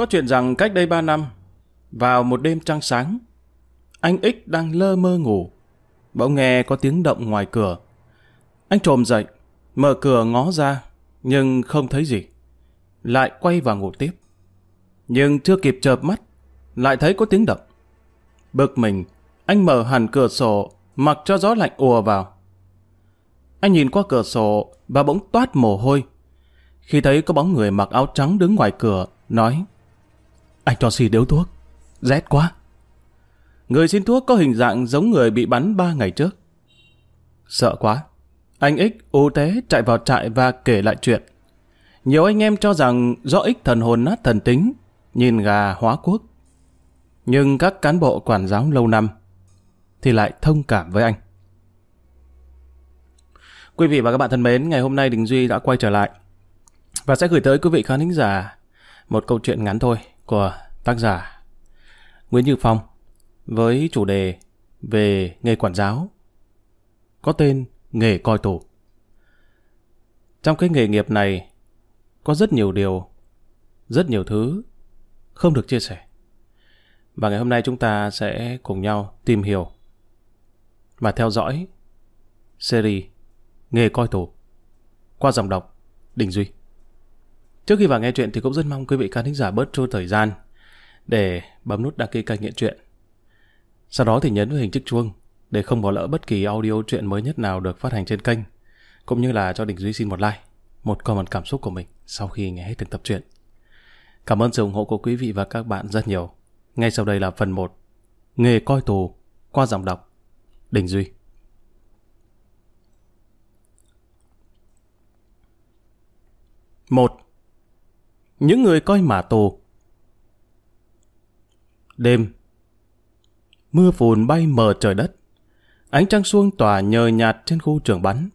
Có chuyện rằng cách đây ba năm, vào một đêm trăng sáng, anh x đang lơ mơ ngủ. Bỗng nghe có tiếng động ngoài cửa. Anh trồm dậy, mở cửa ngó ra, nhưng không thấy gì. Lại quay vào ngủ tiếp. Nhưng chưa kịp chợp mắt, lại thấy có tiếng động. Bực mình, anh mở hẳn cửa sổ, mặc cho gió lạnh ùa vào. Anh nhìn qua cửa sổ và bỗng toát mồ hôi. Khi thấy có bóng người mặc áo trắng đứng ngoài cửa, nói anh cho xì điếu thuốc, rét quá. Người xin thuốc có hình dạng giống người bị bắn ba ngày trước. Sợ quá. Anh Ích ưu tế chạy vào trại và kể lại chuyện. Nhiều anh em cho rằng do Ích thần hồn nát thần tính, nhìn gà hóa quốc. Nhưng các cán bộ quản giáo lâu năm thì lại thông cảm với anh. Quý vị và các bạn thân mến, ngày hôm nay Đình Duy đã quay trở lại và sẽ gửi tới quý vị khán thính giả một câu chuyện ngắn thôi của tác giả Nguyễn Như Phong với chủ đề về nghề quản giáo có tên nghề coi tù. Trong cái nghề nghiệp này có rất nhiều điều, rất nhiều thứ không được chia sẻ. Và ngày hôm nay chúng ta sẽ cùng nhau tìm hiểu và theo dõi series Nghề coi tù qua dòng đọc Đình Duy. Trước khi vào nghe chuyện thì cũng rất mong quý vị khán thính giả bớt trôi thời gian để bấm nút đăng ký kênh nghiện chuyện. Sau đó thì nhấn vào hình chiếc chuông để không bỏ lỡ bất kỳ audio chuyện mới nhất nào được phát hành trên kênh, cũng như là cho Đình Duy xin một like, một comment cảm xúc của mình sau khi nghe hết từng tập truyện. Cảm ơn sự ủng hộ của quý vị và các bạn rất nhiều. Ngay sau đây là phần 1. Nghề coi tù qua giọng đọc Đình Duy. Một. Những người coi mả tù. Đêm Mưa phùn bay mờ trời đất. Ánh trăng xuông tỏa nhờ nhạt trên khu trường bắn.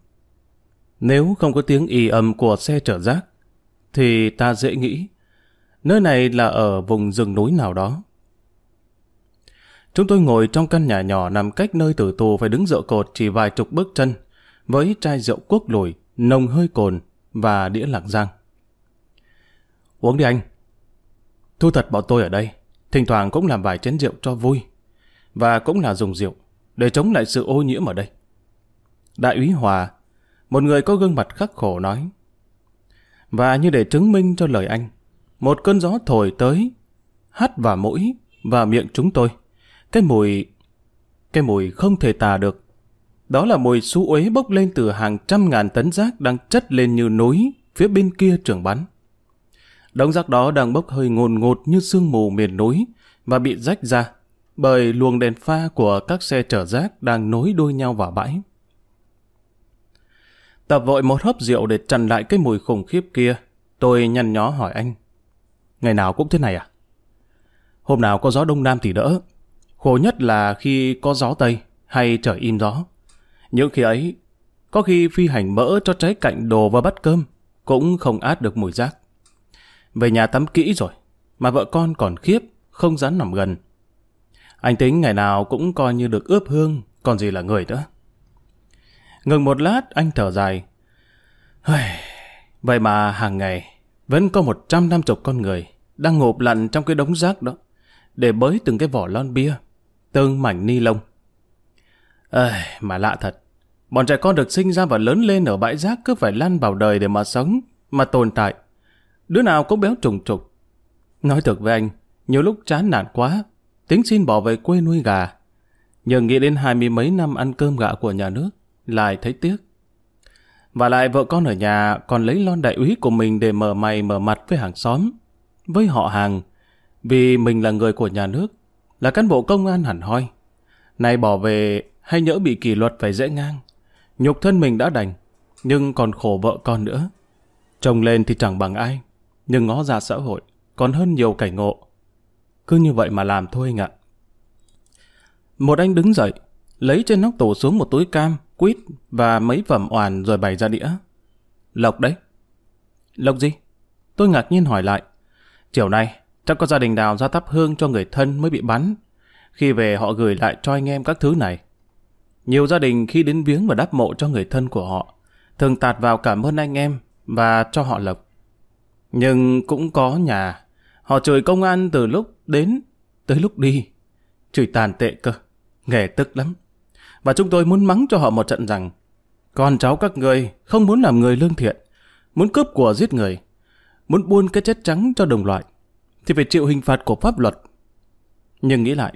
Nếu không có tiếng y âm của xe chở rác Thì ta dễ nghĩ Nơi này là ở vùng rừng núi nào đó. Chúng tôi ngồi trong căn nhà nhỏ nằm cách nơi tử tù phải đứng dựa cột chỉ vài chục bước chân, với chai rượu quốc lùi, nồng hơi cồn và đĩa lạc giang. Uống đi anh. Thu thật bọn tôi ở đây, thỉnh thoảng cũng làm vài chén rượu cho vui, và cũng là dùng rượu để chống lại sự ô nhiễm ở đây. Đại úy Hòa, một người có gương mặt khắc khổ nói, và như để chứng minh cho lời anh, một cơn gió thổi tới, hắt vào mũi và miệng chúng tôi. Cái mùi... Cái mùi không thể tả được. Đó là mùi xú uế bốc lên từ hàng trăm ngàn tấn rác đang chất lên như núi phía bên kia trường bắn. Đống rác đó đang bốc hơi ngồn ngột như sương mù miền núi và bị rách ra bởi luồng đèn pha của các xe chở rác đang nối đuôi nhau vào bãi. Tập vội một hớp rượu để chặn lại cái mùi khủng khiếp kia. Tôi nhăn nhó hỏi anh. Ngày nào cũng thế này à? Hôm nào có gió đông nam thì đỡ. Khổ nhất là khi có gió tây hay trời im gió. Những khi ấy, có khi phi hành mỡ cho trái cạnh đồ và bắt cơm, cũng không át được mùi rác. Về nhà tắm kỹ rồi, mà vợ con còn khiếp, không dám nằm gần. Anh tính ngày nào cũng coi như được ướp hương, còn gì là người nữa. Ngừng một lát, anh thở dài. Vậy mà hàng ngày, vẫn có một trăm năm chục con người đang ngộp lặn trong cái đống rác đó, để bới từng cái vỏ lon bia, từng mảnh ni lông. Ơi, mà lạ thật. Bọn trẻ con được sinh ra và lớn lên ở bãi rác cứ phải lăn vào đời để mà sống, mà tồn tại. Đứa nào cũng béo trùng trục. Nói thật với anh, nhiều lúc chán nản quá, tính xin bỏ về quê nuôi gà. Nhưng nghĩ đến hai mươi mấy năm ăn cơm gạo của nhà nước, lại thấy tiếc. Và lại vợ con ở nhà còn lấy lon đại úy của mình để mở mày mở mặt với hàng xóm, với họ hàng, vì mình là người của nhà nước, là cán bộ công an hẳn hoi. Này bỏ về hay nhỡ bị kỷ luật phải dễ ngang. Nhục thân mình đã đành, nhưng còn khổ vợ con nữa. Chồng lên thì chẳng bằng ai, nhưng ngó ra xã hội, còn hơn nhiều cảnh ngộ. Cứ như vậy mà làm thôi anh ạ. Một anh đứng dậy, lấy trên nóc tủ xuống một túi cam, quýt và mấy phẩm oàn rồi bày ra đĩa. Lộc đấy. Lộc gì? Tôi ngạc nhiên hỏi lại. Chiều nay, chắc có gia đình nào ra thắp hương cho người thân mới bị bắn. Khi về họ gửi lại cho anh em các thứ này. Nhiều gia đình khi đến viếng và đắp mộ cho người thân của họ, thường tạt vào cảm ơn anh em và cho họ lộc. Nhưng cũng có nhà, Họ chửi công an từ lúc đến tới lúc đi. Chửi tàn tệ cơ. Nghề tức lắm. Và chúng tôi muốn mắng cho họ một trận rằng con cháu các người không muốn làm người lương thiện, muốn cướp của giết người, muốn buôn cái chết trắng cho đồng loại, thì phải chịu hình phạt của pháp luật. Nhưng nghĩ lại,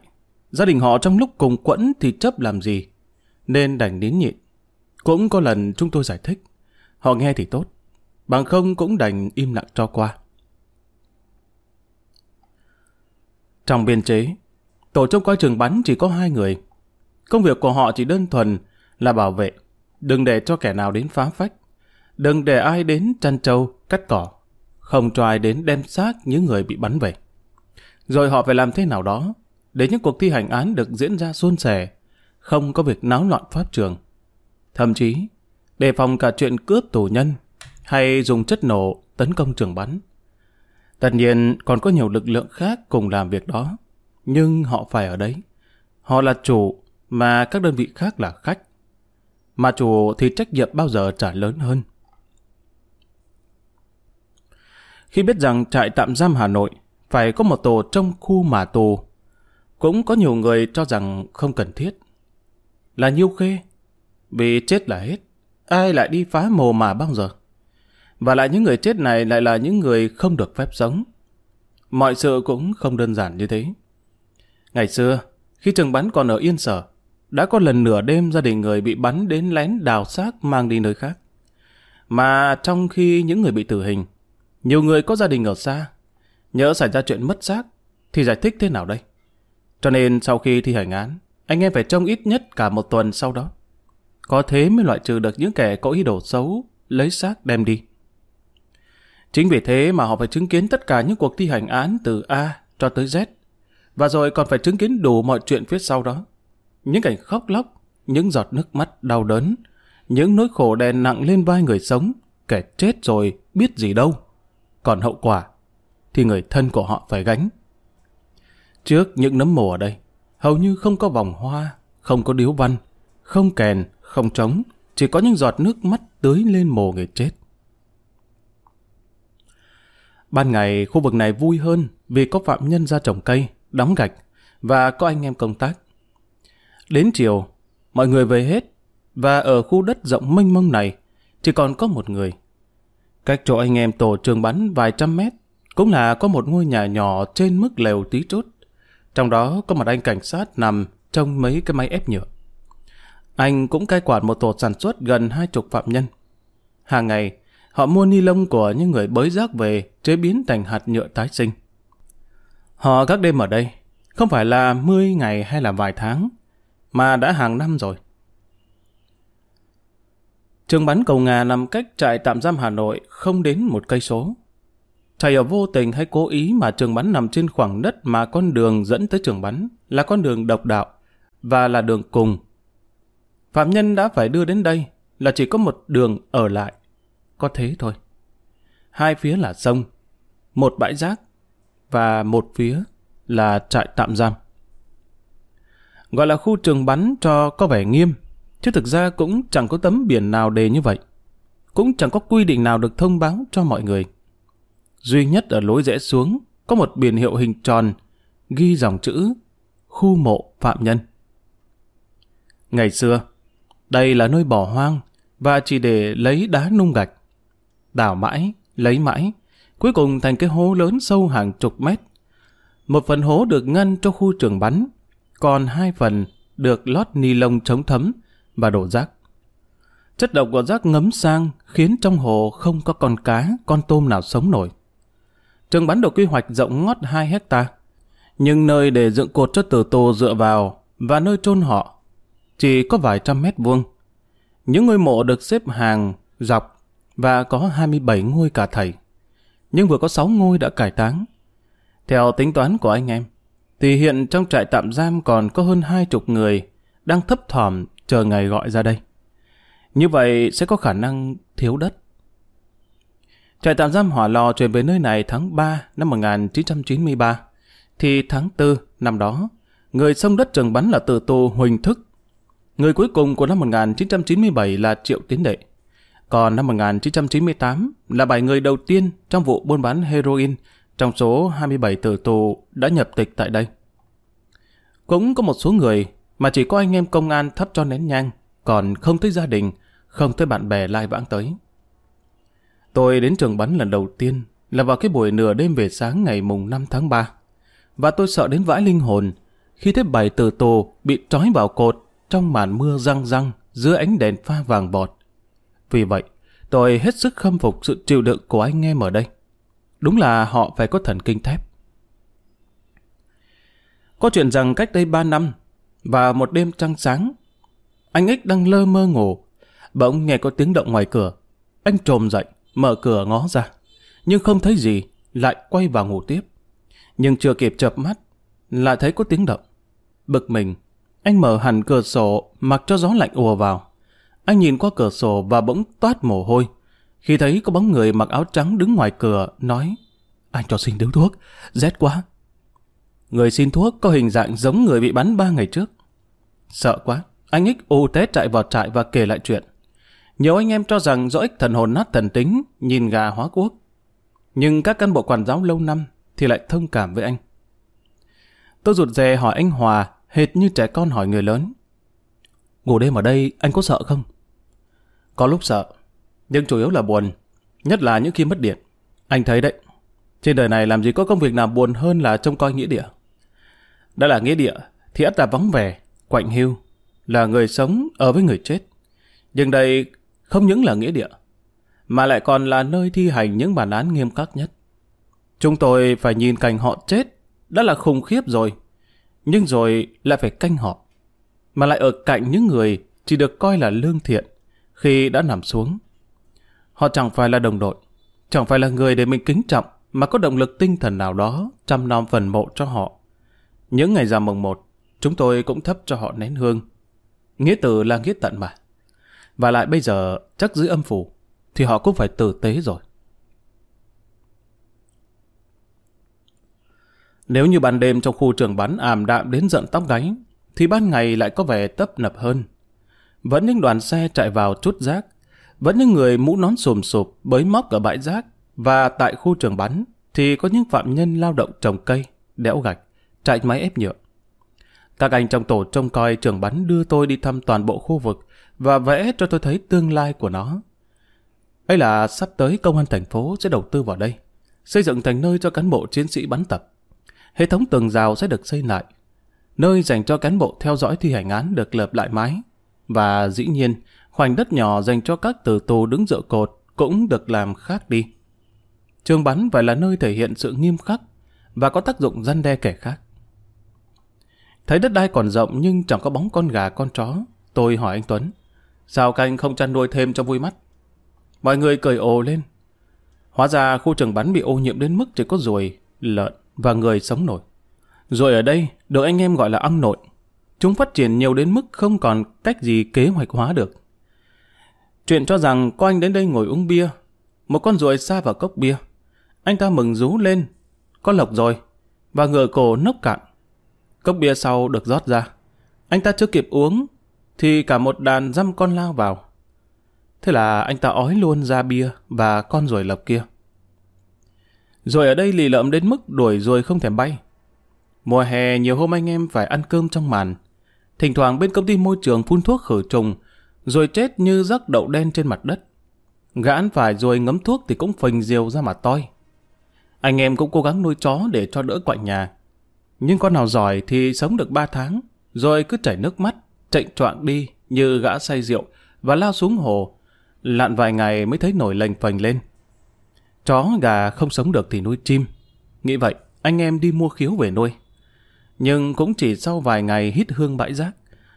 gia đình họ trong lúc cùng quẫn thì chấp làm gì, nên đành nín nhịn. Cũng có lần chúng tôi giải thích, họ nghe thì tốt, bằng không cũng đành im lặng cho qua. Trong biên chế, tổ trông coi trường bắn chỉ có hai người. Công việc của họ chỉ đơn thuần là bảo vệ, đừng để cho kẻ nào đến phá phách, đừng để ai đến chăn trâu, cắt cỏ, không cho ai đến đem xác những người bị bắn về. Rồi họ phải làm thế nào đó để những cuộc thi hành án được diễn ra suôn sẻ, không có việc náo loạn pháp trường. Thậm chí, đề phòng cả chuyện cướp tù nhân hay dùng chất nổ tấn công trường bắn. Tất nhiên còn có nhiều lực lượng khác cùng làm việc đó, nhưng họ phải ở đấy. Họ là chủ mà các đơn vị khác là khách. Mà chủ thì trách nhiệm bao giờ trả lớn hơn. Khi biết rằng trại tạm giam Hà Nội phải có một tổ trong khu mà tù, cũng có nhiều người cho rằng không cần thiết. Là nhiêu khê, vì chết là hết, ai lại đi phá mồ mà bao giờ? Và lại những người chết này lại là những người không được phép sống. Mọi sự cũng không đơn giản như thế. Ngày xưa, khi trường bắn còn ở Yên Sở, đã có lần nửa đêm gia đình người bị bắn đến lén đào xác mang đi nơi khác. Mà trong khi những người bị tử hình, nhiều người có gia đình ở xa, nhớ xảy ra chuyện mất xác, thì giải thích thế nào đây? Cho nên sau khi thi hành án, anh em phải trông ít nhất cả một tuần sau đó. Có thế mới loại trừ được những kẻ có ý đồ xấu, lấy xác đem đi. Chính vì thế mà họ phải chứng kiến tất cả những cuộc thi hành án từ A cho tới Z. Và rồi còn phải chứng kiến đủ mọi chuyện phía sau đó. Những cảnh khóc lóc, những giọt nước mắt đau đớn, những nỗi khổ đè nặng lên vai người sống, kẻ chết rồi biết gì đâu. Còn hậu quả thì người thân của họ phải gánh. Trước những nấm mồ ở đây, hầu như không có vòng hoa, không có điếu văn, không kèn, không trống, chỉ có những giọt nước mắt tưới lên mồ người chết. Ban ngày khu vực này vui hơn vì có phạm nhân ra trồng cây, đóng gạch và có anh em công tác. Đến chiều, mọi người về hết và ở khu đất rộng mênh mông này chỉ còn có một người. Cách chỗ anh em tổ trường bắn vài trăm mét cũng là có một ngôi nhà nhỏ trên mức lều tí chút. Trong đó có một anh cảnh sát nằm trong mấy cái máy ép nhựa. Anh cũng cai quản một tổ sản xuất gần hai chục phạm nhân. Hàng ngày, Họ mua ni lông của những người bới rác về chế biến thành hạt nhựa tái sinh. Họ các đêm ở đây, không phải là 10 ngày hay là vài tháng, mà đã hàng năm rồi. Trường bắn cầu Ngà nằm cách trại tạm giam Hà Nội không đến một cây số. Thầy ở vô tình hay cố ý mà trường bắn nằm trên khoảng đất mà con đường dẫn tới trường bắn là con đường độc đạo và là đường cùng. Phạm nhân đã phải đưa đến đây là chỉ có một đường ở lại có thế thôi. Hai phía là sông, một bãi rác và một phía là trại tạm giam. Gọi là khu trường bắn cho có vẻ nghiêm, chứ thực ra cũng chẳng có tấm biển nào đề như vậy. Cũng chẳng có quy định nào được thông báo cho mọi người. Duy nhất ở lối rẽ xuống có một biển hiệu hình tròn ghi dòng chữ khu mộ phạm nhân. Ngày xưa, đây là nơi bỏ hoang và chỉ để lấy đá nung gạch đào mãi, lấy mãi, cuối cùng thành cái hố lớn sâu hàng chục mét. Một phần hố được ngăn cho khu trường bắn, còn hai phần được lót ni lông chống thấm và đổ rác. Chất độc của rác ngấm sang khiến trong hồ không có con cá, con tôm nào sống nổi. Trường bắn được quy hoạch rộng ngót 2 hecta, nhưng nơi để dựng cột cho tử tù dựa vào và nơi chôn họ chỉ có vài trăm mét vuông. Những ngôi mộ được xếp hàng dọc và có 27 ngôi cả thầy. Nhưng vừa có 6 ngôi đã cải táng. Theo tính toán của anh em, thì hiện trong trại tạm giam còn có hơn hai chục người đang thấp thỏm chờ ngày gọi ra đây. Như vậy sẽ có khả năng thiếu đất. Trại tạm giam Hỏa Lò chuyển về nơi này tháng 3 năm 1993, thì tháng 4 năm đó, người sông đất trường bắn là tử tù Huỳnh Thức. Người cuối cùng của năm 1997 là Triệu Tiến Đệ. Còn năm 1998 là 7 người đầu tiên trong vụ buôn bán heroin trong số 27 tử tù đã nhập tịch tại đây. Cũng có một số người mà chỉ có anh em công an thắp cho nén nhang, còn không tới gia đình, không tới bạn bè lai vãng tới. Tôi đến trường bắn lần đầu tiên là vào cái buổi nửa đêm về sáng ngày mùng 5 tháng 3. Và tôi sợ đến vãi linh hồn khi thấy bảy tử tù bị trói vào cột trong màn mưa răng răng dưới ánh đèn pha vàng bọt. Vì vậy, tôi hết sức khâm phục sự chịu đựng của anh em ở đây. Đúng là họ phải có thần kinh thép. Có chuyện rằng cách đây ba năm, và một đêm trăng sáng, anh Ích đang lơ mơ ngủ, bỗng nghe có tiếng động ngoài cửa. Anh trồm dậy, mở cửa ngó ra, nhưng không thấy gì, lại quay vào ngủ tiếp. Nhưng chưa kịp chập mắt, lại thấy có tiếng động. Bực mình, anh mở hẳn cửa sổ, mặc cho gió lạnh ùa vào. Anh nhìn qua cửa sổ và bỗng toát mồ hôi. Khi thấy có bóng người mặc áo trắng đứng ngoài cửa, nói Anh cho xin điếu thuốc, rét quá. Người xin thuốc có hình dạng giống người bị bắn ba ngày trước. Sợ quá, anh ích ô té chạy vào trại và kể lại chuyện. Nhiều anh em cho rằng do ích thần hồn nát thần tính, nhìn gà hóa quốc. Nhưng các cán bộ quản giáo lâu năm thì lại thông cảm với anh. Tôi rụt rè hỏi anh Hòa, hệt như trẻ con hỏi người lớn. Ngủ đêm ở đây anh có sợ không? Có lúc sợ, nhưng chủ yếu là buồn, nhất là những khi mất điện. Anh thấy đấy, trên đời này làm gì có công việc nào buồn hơn là trông coi nghĩa địa. Đã là nghĩa địa, thì ắt là vắng vẻ, quạnh hiu, là người sống ở với người chết. Nhưng đây không những là nghĩa địa, mà lại còn là nơi thi hành những bản án nghiêm khắc nhất. Chúng tôi phải nhìn cảnh họ chết, đã là khủng khiếp rồi. Nhưng rồi lại phải canh họ, mà lại ở cạnh những người chỉ được coi là lương thiện khi đã nằm xuống. Họ chẳng phải là đồng đội, chẳng phải là người để mình kính trọng, mà có động lực tinh thần nào đó chăm nom phần mộ cho họ. Những ngày rằm mồng một, chúng tôi cũng thấp cho họ nén hương. Nghĩa tử là nghĩa tận mà. Và lại bây giờ chắc giữ âm phủ, thì họ cũng phải tử tế rồi. Nếu như ban đêm trong khu trường bắn ảm đạm đến giận tóc gáy, thì ban ngày lại có vẻ tấp nập hơn. Vẫn những đoàn xe chạy vào chút rác, vẫn những người mũ nón sùm sụp bới móc ở bãi rác, và tại khu trường bắn thì có những phạm nhân lao động trồng cây, đẽo gạch, chạy máy ép nhựa. Các anh trong tổ trông coi trường bắn đưa tôi đi thăm toàn bộ khu vực và vẽ cho tôi thấy tương lai của nó. Ấy là sắp tới công an thành phố sẽ đầu tư vào đây, xây dựng thành nơi cho cán bộ chiến sĩ bắn tập. Hệ thống tường rào sẽ được xây lại, nơi dành cho cán bộ theo dõi thi hành án được lợp lại mái. Và dĩ nhiên, khoảnh đất nhỏ dành cho các tử tù đứng dựa cột cũng được làm khác đi. Trường bắn phải là nơi thể hiện sự nghiêm khắc và có tác dụng răn đe kẻ khác. Thấy đất đai còn rộng nhưng chẳng có bóng con gà con chó, tôi hỏi anh Tuấn, sao canh không chăn nuôi thêm cho vui mắt? Mọi người cười ồ lên. Hóa ra khu trường bắn bị ô nhiễm đến mức chỉ có ruồi, lợn và người sống nổi. Rồi ở đây được anh em gọi là âm nội. Chúng phát triển nhiều đến mức không còn cách gì kế hoạch hóa được. Chuyện cho rằng có anh đến đây ngồi uống bia, một con ruồi xa vào cốc bia. Anh ta mừng rú lên, có lộc rồi, và ngựa cổ nốc cạn. Cốc bia sau được rót ra. Anh ta chưa kịp uống, thì cả một đàn dăm con lao vào. Thế là anh ta ói luôn ra bia và con ruồi lộc kia. Rồi ở đây lì lợm đến mức đuổi ruồi không thể bay. Mùa hè nhiều hôm anh em phải ăn cơm trong màn. Thỉnh thoảng bên công ty môi trường phun thuốc khử trùng, rồi chết như rắc đậu đen trên mặt đất. Gã ăn phải rồi ngấm thuốc thì cũng phình diều ra mà toi. Anh em cũng cố gắng nuôi chó để cho đỡ quạnh nhà. Nhưng con nào giỏi thì sống được 3 tháng, rồi cứ chảy nước mắt, chạy choạng đi như gã say rượu và lao xuống hồ. Lặn vài ngày mới thấy nổi lềnh phành lên. Chó gà không sống được thì nuôi chim. Nghĩ vậy, anh em đi mua khiếu về nuôi. Nhưng cũng chỉ sau vài ngày hít hương bãi rác,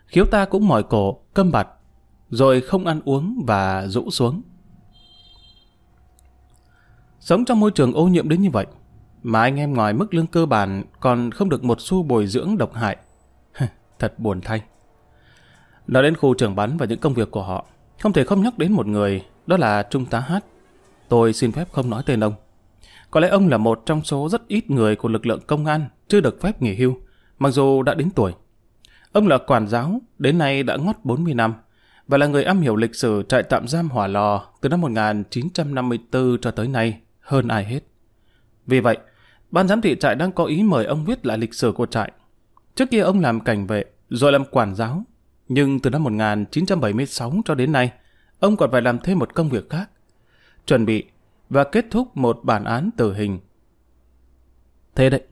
khiếu ta cũng mỏi cổ, câm bặt, rồi không ăn uống và rũ xuống. Sống trong môi trường ô nhiễm đến như vậy, mà anh em ngoài mức lương cơ bản còn không được một xu bồi dưỡng độc hại. Thật buồn thay. Nói đến khu trường bắn và những công việc của họ, không thể không nhắc đến một người, đó là Trung tá Hát. Tôi xin phép không nói tên ông. Có lẽ ông là một trong số rất ít người của lực lượng công an chưa được phép nghỉ hưu, mặc dù đã đến tuổi. Ông là quản giáo, đến nay đã ngót 40 năm, và là người am hiểu lịch sử trại tạm giam Hỏa Lò từ năm 1954 cho tới nay hơn ai hết. Vì vậy, ban giám thị trại đang có ý mời ông viết lại lịch sử của trại. Trước kia ông làm cảnh vệ, rồi làm quản giáo. Nhưng từ năm 1976 cho đến nay, ông còn phải làm thêm một công việc khác. Chuẩn bị và kết thúc một bản án tử hình. Thế đấy.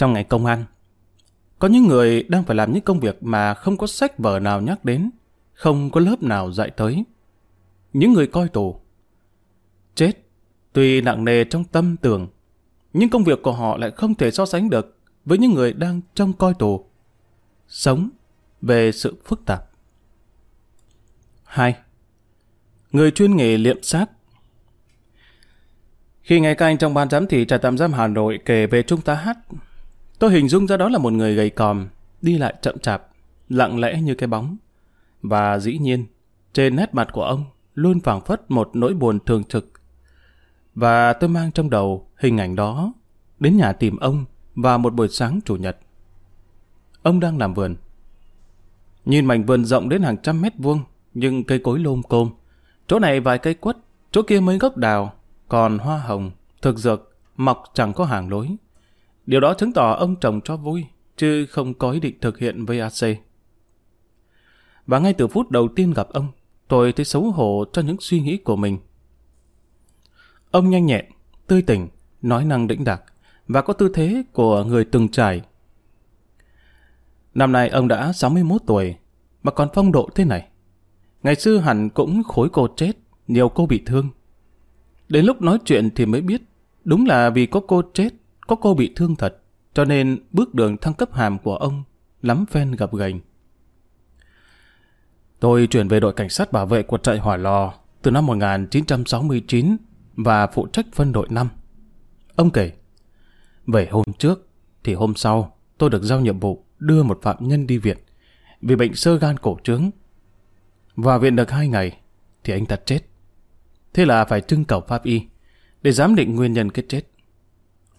Trong ngành công an, có những người đang phải làm những công việc mà không có sách vở nào nhắc đến, không có lớp nào dạy tới. Những người coi tù. Chết, tuy nặng nề trong tâm tưởng, nhưng công việc của họ lại không thể so sánh được với những người đang trong coi tù. Sống về sự phức tạp. 2. Người chuyên nghề liệm xác Khi nghe các anh trong ban giám thị trại tạm giam Hà Nội kể về Trung tá Hát, tôi hình dung ra đó là một người gầy còm, đi lại chậm chạp, lặng lẽ như cái bóng. Và dĩ nhiên, trên nét mặt của ông luôn phảng phất một nỗi buồn thường trực. Và tôi mang trong đầu hình ảnh đó đến nhà tìm ông vào một buổi sáng chủ nhật. Ông đang làm vườn. Nhìn mảnh vườn rộng đến hàng trăm mét vuông, nhưng cây cối lôm côm. Chỗ này vài cây quất, chỗ kia mấy gốc đào, còn hoa hồng, thực dược, mọc chẳng có hàng lối. Điều đó chứng tỏ ông chồng cho vui, chứ không có ý định thực hiện vac Và ngay từ phút đầu tiên gặp ông, tôi thấy xấu hổ cho những suy nghĩ của mình. Ông nhanh nhẹn, tươi tỉnh, nói năng đĩnh đạc và có tư thế của người từng trải. Năm nay ông đã 61 tuổi, mà còn phong độ thế này. Ngày xưa hẳn cũng khối cô chết, nhiều cô bị thương. Đến lúc nói chuyện thì mới biết, đúng là vì có cô chết, có cô bị thương thật, cho nên bước đường thăng cấp hàm của ông lắm phen gặp gành. Tôi chuyển về đội cảnh sát bảo vệ của trại Hỏa Lò từ năm 1969 và phụ trách phân đội 5. Ông kể, về hôm trước thì hôm sau tôi được giao nhiệm vụ đưa một phạm nhân đi viện vì bệnh sơ gan cổ trướng. Vào viện được hai ngày thì anh ta chết. Thế là phải trưng cầu pháp y để giám định nguyên nhân cái chết.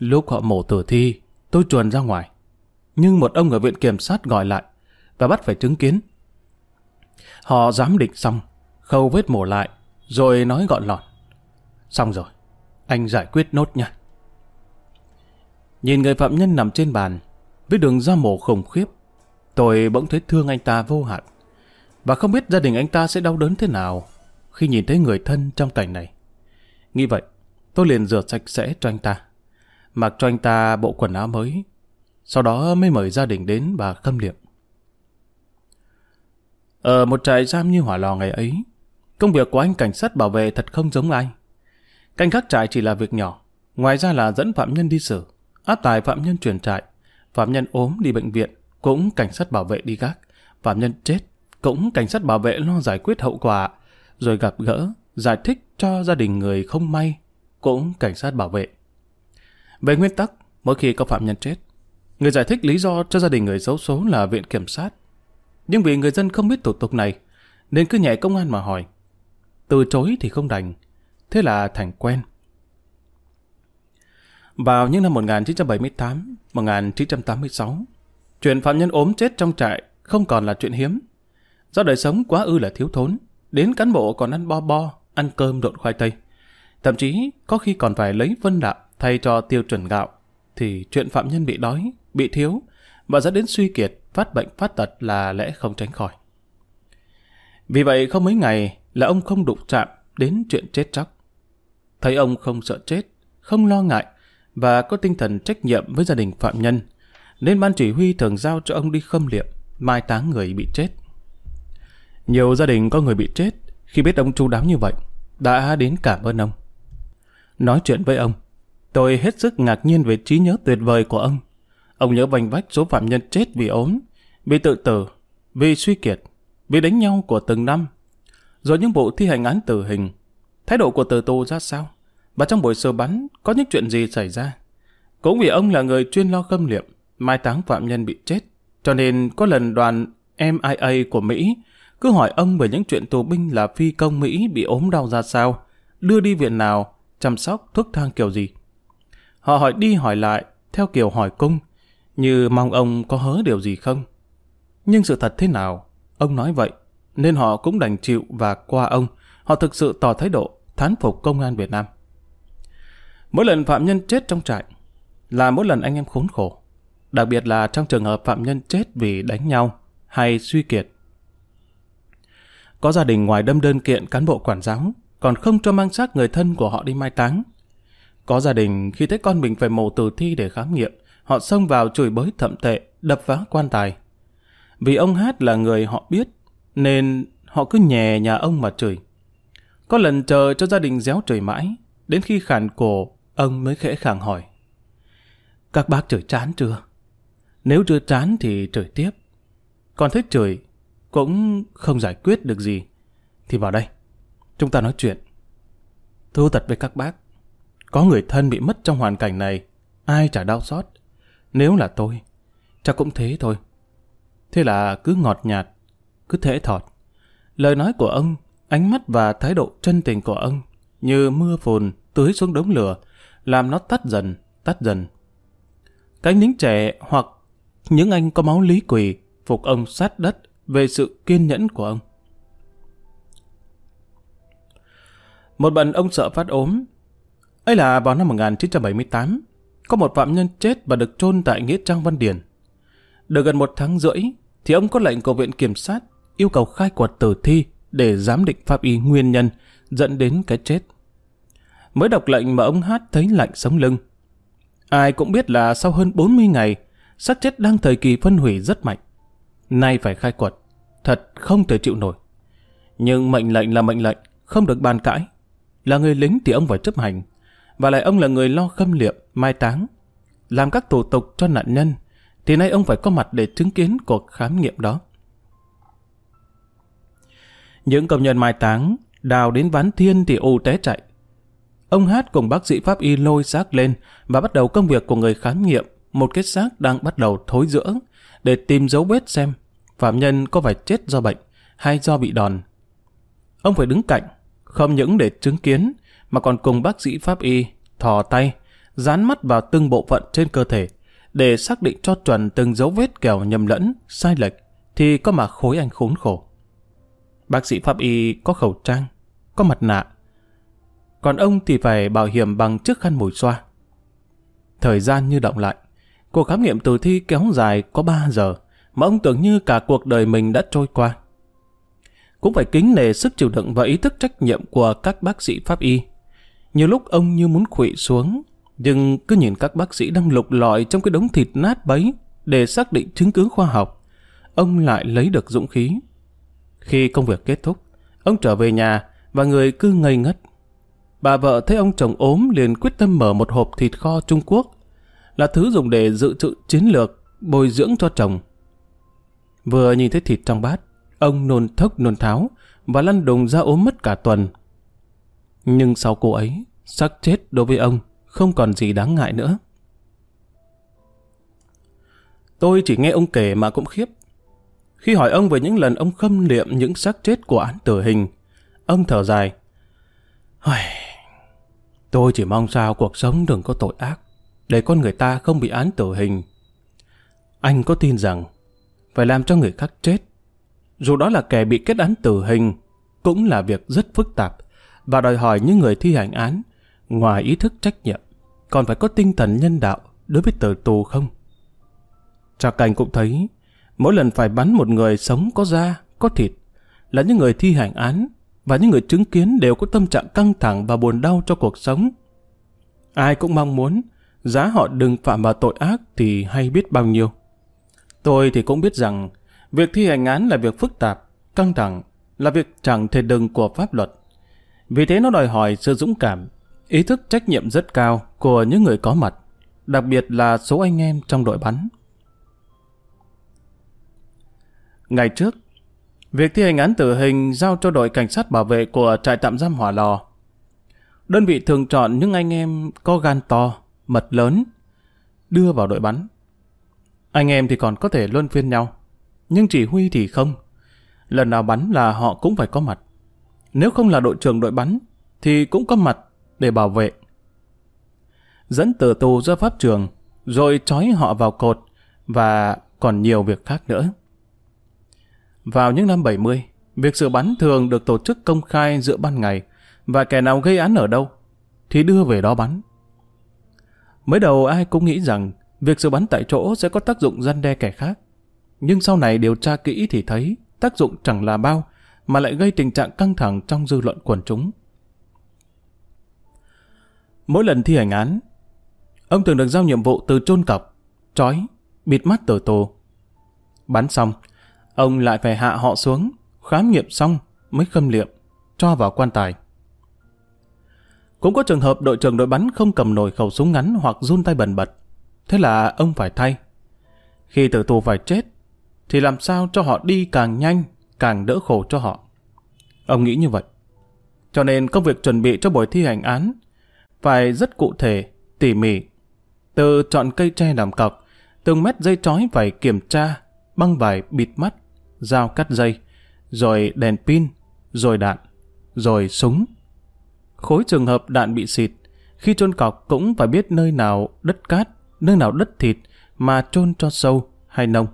Lúc họ mổ tử thi, tôi chuồn ra ngoài. Nhưng một ông ở viện kiểm sát gọi lại và bắt phải chứng kiến. Họ giám định xong, khâu vết mổ lại, rồi nói gọn lọt. Xong rồi, anh giải quyết nốt nha. Nhìn người phạm nhân nằm trên bàn, với đường da mổ khủng khiếp, tôi bỗng thấy thương anh ta vô hạn. Và không biết gia đình anh ta sẽ đau đớn thế nào khi nhìn thấy người thân trong cảnh này. Nghĩ vậy, tôi liền rửa sạch sẽ cho anh ta. Mặc cho anh ta bộ quần áo mới. Sau đó mới mời gia đình đến và khâm liệm. Ở một trại giam như hỏa lò ngày ấy, công việc của anh cảnh sát bảo vệ thật không giống ai. Canh gác trại chỉ là việc nhỏ, ngoài ra là dẫn phạm nhân đi xử, áp tài phạm nhân chuyển trại, phạm nhân ốm đi bệnh viện, cũng cảnh sát bảo vệ đi gác, phạm nhân chết, cũng cảnh sát bảo vệ lo giải quyết hậu quả, rồi gặp gỡ, giải thích cho gia đình người không may, cũng cảnh sát bảo vệ. Về nguyên tắc, mỗi khi có phạm nhân chết, người giải thích lý do cho gia đình người xấu số là viện kiểm sát. Nhưng vì người dân không biết thủ tục này, nên cứ nhảy công an mà hỏi. Từ chối thì không đành, thế là thành quen. Vào những năm 1978, 1986, chuyện phạm nhân ốm chết trong trại không còn là chuyện hiếm. Do đời sống quá ư là thiếu thốn, đến cán bộ còn ăn bo bo, ăn cơm độn khoai tây. Thậm chí có khi còn phải lấy vân đạm thay cho tiêu chuẩn gạo, thì chuyện phạm nhân bị đói, bị thiếu và dẫn đến suy kiệt, phát bệnh phát tật là lẽ không tránh khỏi. Vì vậy không mấy ngày là ông không đụng chạm đến chuyện chết chóc. Thấy ông không sợ chết, không lo ngại và có tinh thần trách nhiệm với gia đình phạm nhân, nên ban chỉ huy thường giao cho ông đi khâm liệm, mai táng người bị chết. Nhiều gia đình có người bị chết khi biết ông chu đáo như vậy, đã đến cảm ơn ông. Nói chuyện với ông, tôi hết sức ngạc nhiên về trí nhớ tuyệt vời của ông. Ông nhớ vành vách số phạm nhân chết vì ốm, vì tự tử, vì suy kiệt, vì đánh nhau của từng năm, rồi những vụ thi hành án tử hình, thái độ của tử tù ra sao, và trong buổi sơ bắn có những chuyện gì xảy ra. Cũng vì ông là người chuyên lo khâm liệm, mai táng phạm nhân bị chết, cho nên có lần đoàn MIA của Mỹ cứ hỏi ông về những chuyện tù binh là phi công Mỹ bị ốm đau ra sao, đưa đi viện nào, chăm sóc thuốc thang kiểu gì. Họ hỏi đi hỏi lại, theo kiểu hỏi cung, như mong ông có hớ điều gì không. Nhưng sự thật thế nào, ông nói vậy, nên họ cũng đành chịu và qua ông, họ thực sự tỏ thái độ thán phục công an Việt Nam. Mỗi lần phạm nhân chết trong trại là mỗi lần anh em khốn khổ. Đặc biệt là trong trường hợp phạm nhân chết vì đánh nhau hay suy kiệt. Có gia đình ngoài đâm đơn kiện cán bộ quản giáo còn không cho mang xác người thân của họ đi mai táng. Có gia đình khi thấy con mình phải mổ tử thi để khám nghiệm, họ xông vào chửi bới thậm tệ, đập phá quan tài. Vì ông Hát là người họ biết, nên họ cứ nhè nhà ông mà chửi. Có lần chờ cho gia đình réo chửi mãi, đến khi khản cổ, ông mới khẽ khàng hỏi. Các bác chửi chán chưa? Nếu chưa chán thì chửi tiếp. Còn thích chửi, cũng không giải quyết được gì. Thì vào đây, chúng ta nói chuyện. Thú thật với các bác, có người thân bị mất trong hoàn cảnh này, ai chả đau xót. Nếu là tôi, chắc cũng thế thôi. Thế là cứ ngọt nhạt, cứ thể thọt. Lời nói của ông, ánh mắt và thái độ chân tình của ông như mưa phùn tưới xuống đống lửa, làm nó tắt dần, tắt dần. Cánh lính trẻ hoặc những anh có máu lý quỷ phục ông sát đất về sự kiên nhẫn của ông. Một bận ông sợ phát ốm ấy là vào năm 1978, có một phạm nhân chết và được chôn tại Nghĩa Trang Văn Điển. Được gần một tháng rưỡi, thì ông có lệnh của viện kiểm sát yêu cầu khai quật tử thi để giám định pháp y nguyên nhân dẫn đến cái chết. Mới đọc lệnh mà ông Hát thấy lạnh sống lưng. Ai cũng biết là sau hơn 40 ngày, xác chết đang thời kỳ phân hủy rất mạnh. Nay phải khai quật, thật không thể chịu nổi. Nhưng mệnh lệnh là mệnh lệnh, không được bàn cãi. Là người lính thì ông phải chấp hành. Và lại ông là người lo khâm liệm, mai táng, làm các thủ tục cho nạn nhân, thì nay ông phải có mặt để chứng kiến cuộc khám nghiệm đó. Những công nhân mai táng, đào đến ván thiên thì ù té chạy. Ông Hát cùng bác sĩ pháp y lôi xác lên và bắt đầu công việc của người khám nghiệm một cái xác đang bắt đầu thối rữa để tìm dấu vết xem phạm nhân có phải chết do bệnh hay do bị đòn. Ông phải đứng cạnh, không những để chứng kiến mà còn cùng bác sĩ pháp y thò tay, dán mắt vào từng bộ phận trên cơ thể để xác định cho chuẩn từng dấu vết kèo nhầm lẫn, sai lệch thì có mà khối anh khốn khổ. Bác sĩ pháp y có khẩu trang, có mặt nạ, còn ông thì phải bảo hiểm bằng chiếc khăn mùi xoa. Thời gian như động lại, cuộc khám nghiệm tử thi kéo dài có 3 giờ, mà ông tưởng như cả cuộc đời mình đã trôi qua. Cũng phải kính nể sức chịu đựng và ý thức trách nhiệm của các bác sĩ pháp y. Nhiều lúc ông như muốn khụy xuống, nhưng cứ nhìn các bác sĩ đang lục lọi trong cái đống thịt nát bấy để xác định chứng cứ khoa học, ông lại lấy được dũng khí. Khi công việc kết thúc, ông trở về nhà và người cứ ngây ngất. Bà vợ thấy ông chồng ốm liền quyết tâm mở một hộp thịt kho Trung Quốc, là thứ dùng để dự trữ chiến lược, bồi dưỡng cho chồng. Vừa nhìn thấy thịt trong bát, ông nôn thốc nôn tháo và lăn đùng ra ốm mất cả tuần. Nhưng sau cô ấy, xác chết đối với ông không còn gì đáng ngại nữa. Tôi chỉ nghe ông kể mà cũng khiếp. Khi hỏi ông về những lần ông khâm niệm những xác chết của án tử hình, ông thở dài. Tôi chỉ mong sao cuộc sống đừng có tội ác, để con người ta không bị án tử hình. Anh có tin rằng phải làm cho người khác chết, dù đó là kẻ bị kết án tử hình, cũng là việc rất phức tạp và đòi hỏi những người thi hành án, ngoài ý thức trách nhiệm, còn phải có tinh thần nhân đạo đối với tử tù không? Trà Cảnh cũng thấy, mỗi lần phải bắn một người sống có da, có thịt, là những người thi hành án và những người chứng kiến đều có tâm trạng căng thẳng và buồn đau cho cuộc sống. Ai cũng mong muốn giá họ đừng phạm vào tội ác thì hay biết bao nhiêu. Tôi thì cũng biết rằng việc thi hành án là việc phức tạp, căng thẳng, là việc chẳng thể đừng của pháp luật. Vì thế nó đòi hỏi sự dũng cảm, ý thức trách nhiệm rất cao của những người có mặt, đặc biệt là số anh em trong đội bắn. Ngày trước, việc thi hành án tử hình giao cho đội cảnh sát bảo vệ của trại tạm giam Hỏa Lò. Đơn vị thường chọn những anh em có gan to, mật lớn, đưa vào đội bắn. Anh em thì còn có thể luân phiên nhau, nhưng chỉ huy thì không. Lần nào bắn là họ cũng phải có mặt. Nếu không là đội trưởng đội bắn, thì cũng có mặt để bảo vệ. Dẫn tử tù ra pháp trường, rồi trói họ vào cột, và còn nhiều việc khác nữa. Vào những năm 70, việc sửa bắn thường được tổ chức công khai giữa ban ngày, và kẻ nào gây án ở đâu, thì đưa về đó bắn. Mới đầu ai cũng nghĩ rằng việc sửa bắn tại chỗ sẽ có tác dụng răn đe kẻ khác. Nhưng sau này điều tra kỹ thì thấy tác dụng chẳng là bao, mà lại gây tình trạng căng thẳng trong dư luận quần chúng. Mỗi lần thi hành án, ông thường được giao nhiệm vụ từ chôn cọc, trói, bịt mắt tử tù. Bắn xong, ông lại phải hạ họ xuống, khám nghiệm xong mới khâm liệm, cho vào quan tài. Cũng có trường hợp đội trưởng đội bắn không cầm nổi khẩu súng ngắn hoặc run tay bần bật. Thế là ông phải thay. Khi tử tù phải chết, thì làm sao cho họ đi càng nhanh, càng đỡ khổ cho họ. Ông nghĩ như vậy. Cho nên công việc chuẩn bị cho buổi thi hành án phải rất cụ thể, tỉ mỉ. Từ chọn cây tre làm cọc, từng mét dây trói phải kiểm tra, băng vải bịt mắt, dao cắt dây, rồi đèn pin, rồi đạn, rồi súng. Khối trường hợp đạn bị xịt, khi chôn cọc cũng phải biết nơi nào đất cát, nơi nào đất thịt mà chôn cho sâu hay nông.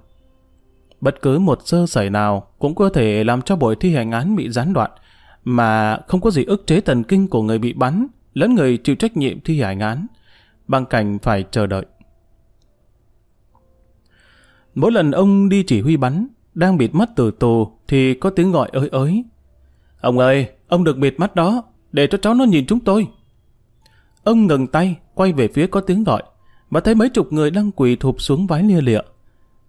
Bất cứ một sơ sẩy nào cũng có thể làm cho buổi thi hành án bị gián đoạn, mà không có gì ức chế thần kinh của người bị bắn lẫn người chịu trách nhiệm thi hành án, Băng cảnh phải chờ đợi. Mỗi lần ông đi chỉ huy bắn, đang bịt mắt từ tù thì có tiếng gọi ơi ới. Ông ơi, ông được bịt mắt đó, để cho cháu nó nhìn chúng tôi. Ông ngừng tay, quay về phía có tiếng gọi, và thấy mấy chục người đang quỳ thụp xuống vái lia lịa.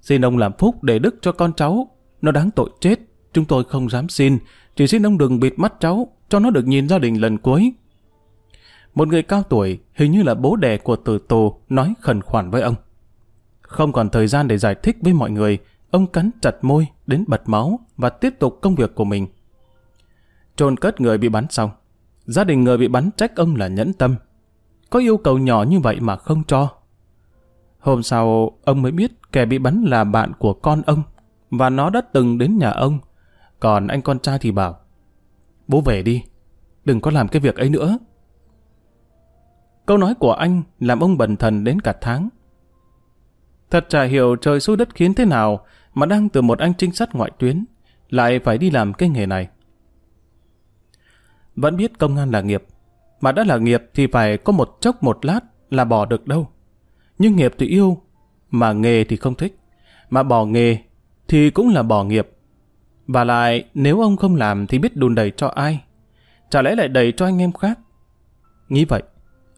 Xin ông làm phúc để đức cho con cháu, nó đáng tội chết, chúng tôi không dám xin, chỉ xin ông đừng bịt mắt cháu, cho nó được nhìn gia đình lần cuối. Một người cao tuổi, hình như là bố đẻ của tử tù, nói khẩn khoản với ông. Không còn thời gian để giải thích với mọi người, ông cắn chặt môi đến bật máu và tiếp tục công việc của mình. Trôn cất người bị bắn xong, gia đình người bị bắn trách ông là nhẫn tâm. Có yêu cầu nhỏ như vậy mà không cho. Hôm sau, ông mới biết kẻ bị bắn là bạn của con ông và nó đã từng đến nhà ông. Còn anh con trai thì bảo Bố về đi, đừng có làm cái việc ấy nữa. Câu nói của anh làm ông bần thần đến cả tháng. Thật chả hiểu trời xui đất khiến thế nào mà đang từ một anh trinh sát ngoại tuyến lại phải đi làm cái nghề này. Vẫn biết công an là nghiệp, mà đã là nghiệp thì phải có một chốc một lát là bỏ được đâu. Nhưng nghiệp thì yêu, mà nghề thì không thích, mà bỏ nghề thì cũng là bỏ nghiệp. Và lại nếu ông không làm thì biết đùn đẩy cho ai? Chả lẽ lại đẩy cho anh em khác? Nghĩ vậy,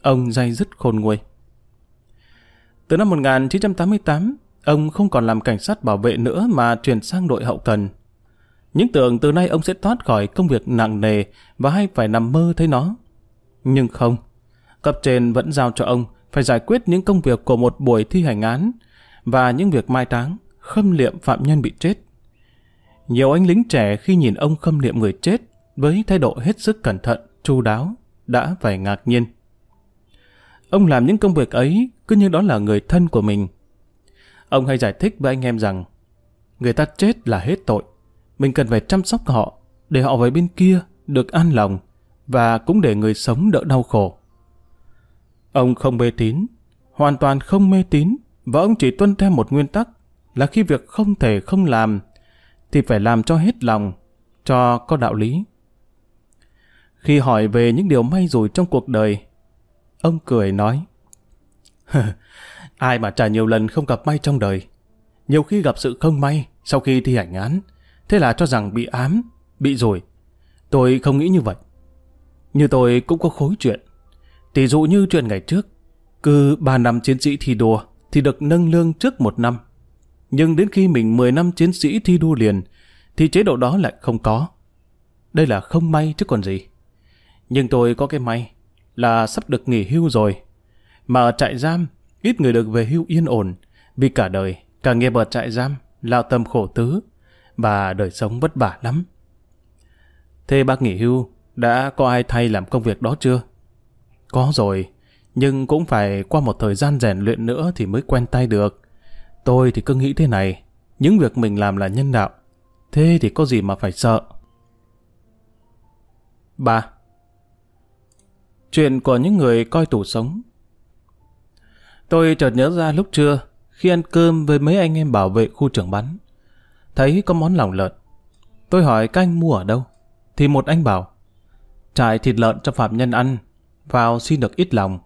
ông day dứt khôn nguôi. Từ năm 1988, ông không còn làm cảnh sát bảo vệ nữa mà chuyển sang đội hậu cần. Những tưởng từ nay ông sẽ thoát khỏi công việc nặng nề và hay phải nằm mơ thấy nó. Nhưng không, cấp trên vẫn giao cho ông phải giải quyết những công việc của một buổi thi hành án và những việc mai táng, khâm liệm phạm nhân bị chết. Nhiều anh lính trẻ khi nhìn ông khâm liệm người chết với thái độ hết sức cẩn thận, chu đáo, đã phải ngạc nhiên. Ông làm những công việc ấy cứ như đó là người thân của mình. Ông hay giải thích với anh em rằng người ta chết là hết tội. Mình cần phải chăm sóc họ để họ về bên kia được an lòng và cũng để người sống đỡ đau khổ. Ông không mê tín, hoàn toàn không mê tín và ông chỉ tuân theo một nguyên tắc là khi việc không thể không làm thì phải làm cho hết lòng, cho có đạo lý. Khi hỏi về những điều may rủi trong cuộc đời, ông cười nói Ai mà trả nhiều lần không gặp may trong đời. Nhiều khi gặp sự không may sau khi thi hành án, thế là cho rằng bị ám, bị rồi. Tôi không nghĩ như vậy. Như tôi cũng có khối chuyện. Tỷ dụ như chuyện ngày trước, cứ 3 năm chiến sĩ thi đua thì được nâng lương trước một năm. Nhưng đến khi mình 10 năm chiến sĩ thi đua liền, thì chế độ đó lại không có. Đây là không may chứ còn gì. Nhưng tôi có cái may là sắp được nghỉ hưu rồi. Mà ở trại giam, ít người được về hưu yên ổn, vì cả đời, cả nghiệp ở trại giam, lao tâm khổ tứ, và đời sống vất vả lắm. Thế bác nghỉ hưu, đã có ai thay làm công việc đó chưa? Có rồi, nhưng cũng phải qua một thời gian rèn luyện nữa thì mới quen tay được. Tôi thì cứ nghĩ thế này, những việc mình làm là nhân đạo, thế thì có gì mà phải sợ. 3. Chuyện của những người coi tủ sống Tôi chợt nhớ ra lúc trưa, khi ăn cơm với mấy anh em bảo vệ khu trưởng bắn, thấy có món lòng lợn. Tôi hỏi các anh mua ở đâu, thì một anh bảo, trại thịt lợn cho phạm nhân ăn, vào xin được ít lòng.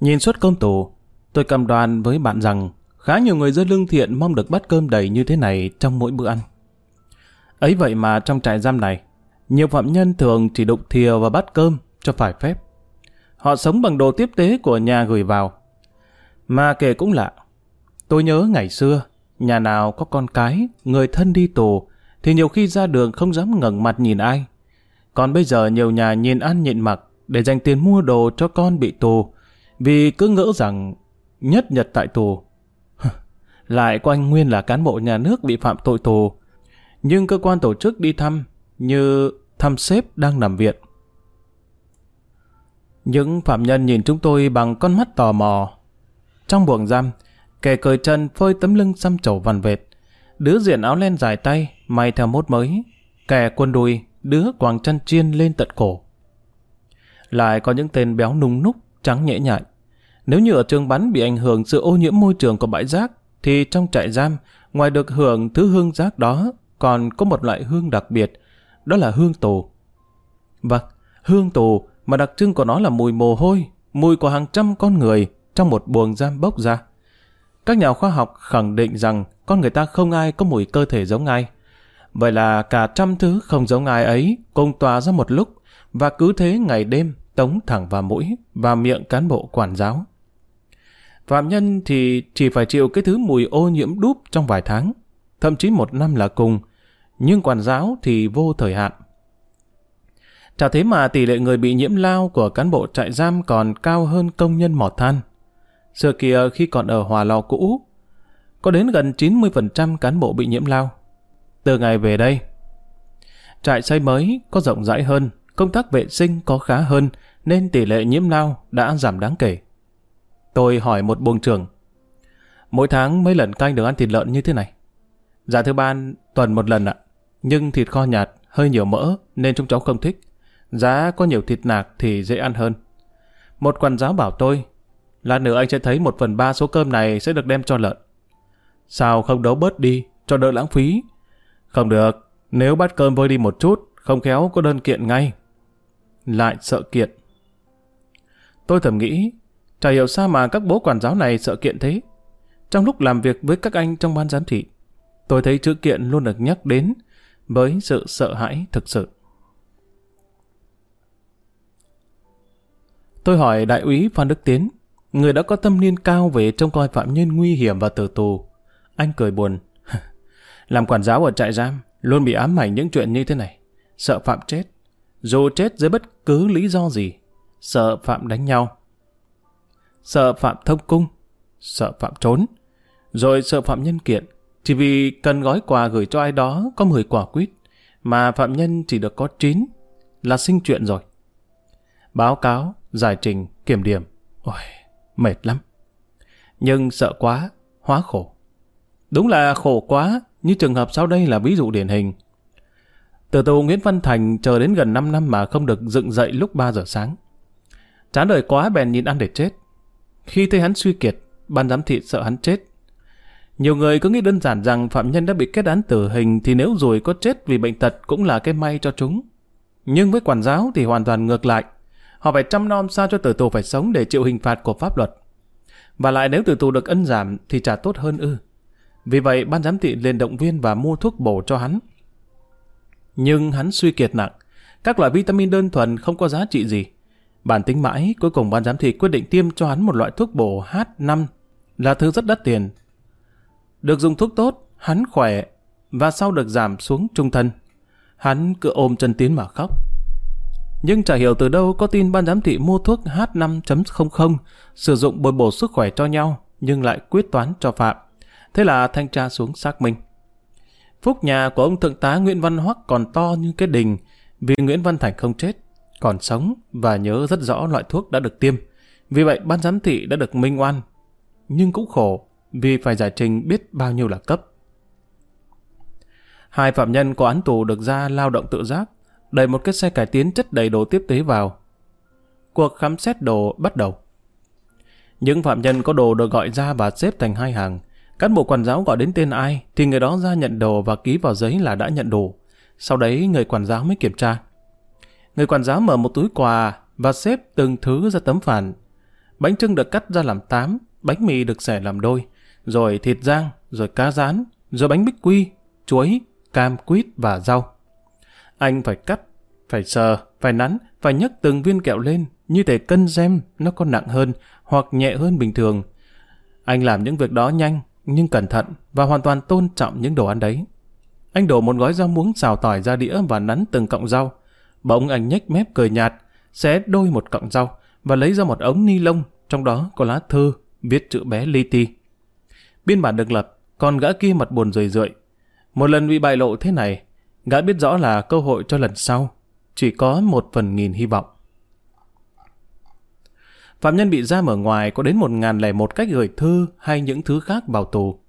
Nhìn suốt cơm tù, tôi cầm đoàn với bạn rằng khá nhiều người dân lương thiện mong được bát cơm đầy như thế này trong mỗi bữa ăn. Ấy vậy mà trong trại giam này, nhiều phạm nhân thường chỉ đụng thìa và bát cơm cho phải phép. Họ sống bằng đồ tiếp tế của nhà gửi vào. Mà kể cũng lạ, tôi nhớ ngày xưa, nhà nào có con cái, người thân đi tù, thì nhiều khi ra đường không dám ngẩng mặt nhìn ai. Còn bây giờ nhiều nhà nhìn ăn nhịn mặc để dành tiền mua đồ cho con bị tù, vì cứ ngỡ rằng nhất nhật tại tù. Lại của anh Nguyên là cán bộ nhà nước bị phạm tội tù, nhưng cơ quan tổ chức đi thăm như thăm sếp đang nằm viện. Những phạm nhân nhìn chúng tôi bằng con mắt tò mò. Trong buồng giam, kẻ cởi chân phơi tấm lưng xăm trổ vằn vệt, đứa diện áo len dài tay, may theo mốt mới, kẻ quần đùi, đứa quàng chân chiên lên tận cổ. Lại có những tên béo nung núc, trắng nhễ nhại. Nếu như ở trường bắn bị ảnh hưởng sự ô nhiễm môi trường của bãi rác, thì trong trại giam, ngoài được hưởng thứ hương rác đó, còn có một loại hương đặc biệt, đó là hương tù. Vâng, hương tù mà đặc trưng của nó là mùi mồ hôi, mùi của hàng trăm con người trong một buồng giam bốc ra. Các nhà khoa học khẳng định rằng con người ta không ai có mùi cơ thể giống ai. Vậy là cả trăm thứ không giống ai ấy cùng tỏa ra một lúc và cứ thế ngày đêm tống thẳng vào mũi và miệng cán bộ quản giáo. Phạm nhân thì chỉ phải chịu cái thứ mùi ô nhiễm đúp trong vài tháng, thậm chí một năm là cùng, nhưng quản giáo thì vô thời hạn. Chả thế mà tỷ lệ người bị nhiễm lao của cán bộ trại giam còn cao hơn công nhân mỏ than. Xưa kia khi còn ở hòa lò cũ, có đến gần 90% cán bộ bị nhiễm lao. Từ ngày về đây, trại xây mới có rộng rãi hơn, công tác vệ sinh có khá hơn, nên tỷ lệ nhiễm lao đã giảm đáng kể. Tôi hỏi một buồng trưởng, mỗi tháng mấy lần canh được ăn thịt lợn như thế này? Dạ thưa ban, tuần một lần ạ. Nhưng thịt kho nhạt, hơi nhiều mỡ, nên chúng cháu không thích. Giá có nhiều thịt nạc thì dễ ăn hơn. Một quản giáo bảo tôi, lát nữa anh sẽ thấy một phần ba số cơm này sẽ được đem cho lợn. Sao không đấu bớt đi, cho đỡ lãng phí? Không được, nếu bắt cơm vơi đi một chút, không khéo có đơn kiện ngay. Lại sợ kiện. Tôi thầm nghĩ, chả hiểu sao mà các bố quản giáo này sợ kiện thế. Trong lúc làm việc với các anh trong ban giám thị, tôi thấy chữ kiện luôn được nhắc đến với sự sợ hãi thực sự. Tôi hỏi đại úy Phan Đức Tiến, người đã có tâm niên cao về trông coi phạm nhân nguy hiểm và tử tù. Anh cười buồn. Làm quản giáo ở trại giam, luôn bị ám ảnh những chuyện như thế này. Sợ phạm chết. Dù chết dưới bất cứ lý do gì. Sợ phạm đánh nhau. Sợ phạm thông cung. Sợ phạm trốn. Rồi sợ phạm nhân kiện. Chỉ vì cần gói quà gửi cho ai đó có 10 quả quýt. Mà phạm nhân chỉ được có 9. Là sinh chuyện rồi. Báo cáo, giải trình, kiểm điểm. Ôi, mệt lắm. Nhưng sợ quá, hóa khổ. Đúng là khổ quá, như trường hợp sau đây là ví dụ điển hình. Từ tù Nguyễn Văn Thành chờ đến gần 5 năm mà không được dựng dậy lúc 3 giờ sáng. Chán đời quá bèn nhìn ăn để chết. Khi thấy hắn suy kiệt, ban giám thị sợ hắn chết. Nhiều người cứ nghĩ đơn giản rằng phạm nhân đã bị kết án tử hình thì nếu rồi có chết vì bệnh tật cũng là cái may cho chúng. Nhưng với quản giáo thì hoàn toàn ngược lại. Họ phải chăm nom sao cho tử tù phải sống để chịu hình phạt của pháp luật. Và lại nếu tử tù được ân giảm thì trả tốt hơn ư. Vì vậy ban giám thị liền động viên và mua thuốc bổ cho hắn. Nhưng hắn suy kiệt nặng, các loại vitamin đơn thuần không có giá trị gì. Bản tính mãi, cuối cùng ban giám thị quyết định tiêm cho hắn một loại thuốc bổ H5 là thứ rất đắt tiền. Được dùng thuốc tốt, hắn khỏe và sau được giảm xuống trung thân. Hắn cứ ôm chân tiến mà khóc. Nhưng chả hiểu từ đâu có tin ban giám thị mua thuốc H5.00 sử dụng bồi bổ sức khỏe cho nhau nhưng lại quyết toán cho Phạm. Thế là thanh tra xuống xác minh. Phúc nhà của ông thượng tá Nguyễn Văn Hoắc còn to như cái đình vì Nguyễn Văn Thành không chết, còn sống và nhớ rất rõ loại thuốc đã được tiêm. Vì vậy ban giám thị đã được minh oan. Nhưng cũng khổ vì phải giải trình biết bao nhiêu là cấp. Hai phạm nhân có án tù được ra lao động tự giác, đẩy một cái xe cải tiến chất đầy đồ tiếp tế vào. Cuộc khám xét đồ bắt đầu. Những phạm nhân có đồ được gọi ra và xếp thành hai hàng. Cán bộ quản giáo gọi đến tên ai thì người đó ra nhận đồ và ký vào giấy là đã nhận đồ. Sau đấy người quản giáo mới kiểm tra. Người quản giáo mở một túi quà và xếp từng thứ ra tấm phản. Bánh trưng được cắt ra làm tám, bánh mì được xẻ làm đôi, rồi thịt rang, rồi cá rán, rồi bánh bích quy, chuối, cam quýt và rau. Anh phải cắt, phải sờ, phải nắn, phải nhấc từng viên kẹo lên, như thể cân xem nó có nặng hơn hoặc nhẹ hơn bình thường. Anh làm những việc đó nhanh, nhưng cẩn thận và hoàn toàn tôn trọng những đồ ăn đấy. Anh đổ một gói rau muống xào tỏi ra đĩa và nắn từng cọng rau. Bỗng anh nhếch mép cười nhạt, xé đôi một cọng rau và lấy ra một ống ni lông, trong đó có lá thư, viết chữ bé li ti. Biên bản được lập, còn gã kia mặt buồn rười rượi. Một lần bị bại lộ thế này, gã biết rõ là cơ hội cho lần sau. Chỉ có một phần nghìn hy vọng. Phạm nhân bị giam ở ngoài có đến một ngàn lẻ một cách gửi thư hay những thứ khác vào tù.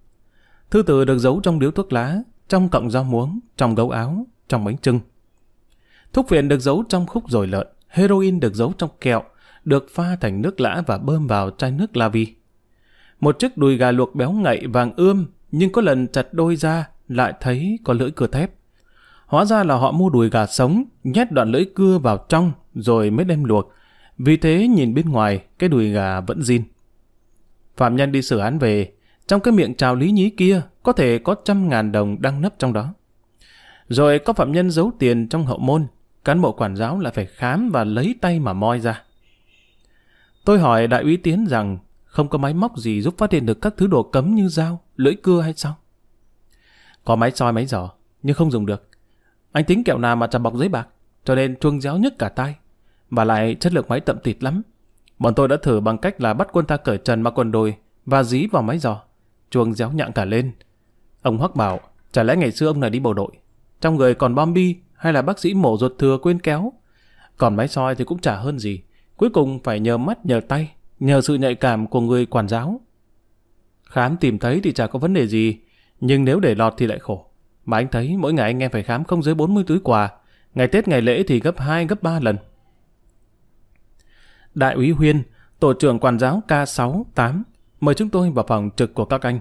Thư từ được giấu trong điếu thuốc lá, trong cọng rau muống, trong gấu áo, trong bánh trưng. Thuốc viện được giấu trong khúc rồi lợn, heroin được giấu trong kẹo, được pha thành nước lã và bơm vào chai nước la vi. Một chiếc đùi gà luộc béo ngậy vàng ươm, nhưng có lần chặt đôi ra, lại thấy có lưỡi cưa thép. Hóa ra là họ mua đùi gà sống, nhét đoạn lưỡi cưa vào trong, rồi mới đem luộc. Vì thế nhìn bên ngoài, cái đùi gà vẫn zin. Phạm nhân đi xử án về, trong cái miệng trào lý nhí kia, có thể có trăm ngàn đồng đang nấp trong đó. Rồi có phạm nhân giấu tiền trong hậu môn, cán bộ quản giáo lại phải khám và lấy tay mà moi ra. Tôi hỏi đại úy Tiến rằng không có máy móc gì giúp phát hiện được các thứ đồ cấm như dao, lưỡi cưa hay sao? Có máy soi máy giỏ, nhưng không dùng được. Anh tính kẹo nào mà chà bọc giấy bạc, cho nên chuông réo nhất cả tay. Và lại chất lượng máy tậm tịt lắm. Bọn tôi đã thử bằng cách là bắt quân ta cởi trần mặc quần đùi và dí vào máy giò. Chuông réo nhặng cả lên. Ông Hoắc bảo, chả lẽ ngày xưa ông này đi bộ đội. Trong người còn bom bi hay là bác sĩ mổ ruột thừa quên kéo. Còn máy soi thì cũng chả hơn gì. Cuối cùng phải nhờ mắt nhờ tay, nhờ sự nhạy cảm của người quản giáo. Khám tìm thấy thì chả có vấn đề gì, nhưng nếu để lọt thì lại khổ. Mà anh thấy mỗi ngày anh em phải khám không dưới 40 túi quà, ngày Tết ngày lễ thì gấp 2 gấp 3 lần. Đại úy Huyên, tổ trưởng quản giáo K68 mời chúng tôi vào phòng trực của các anh.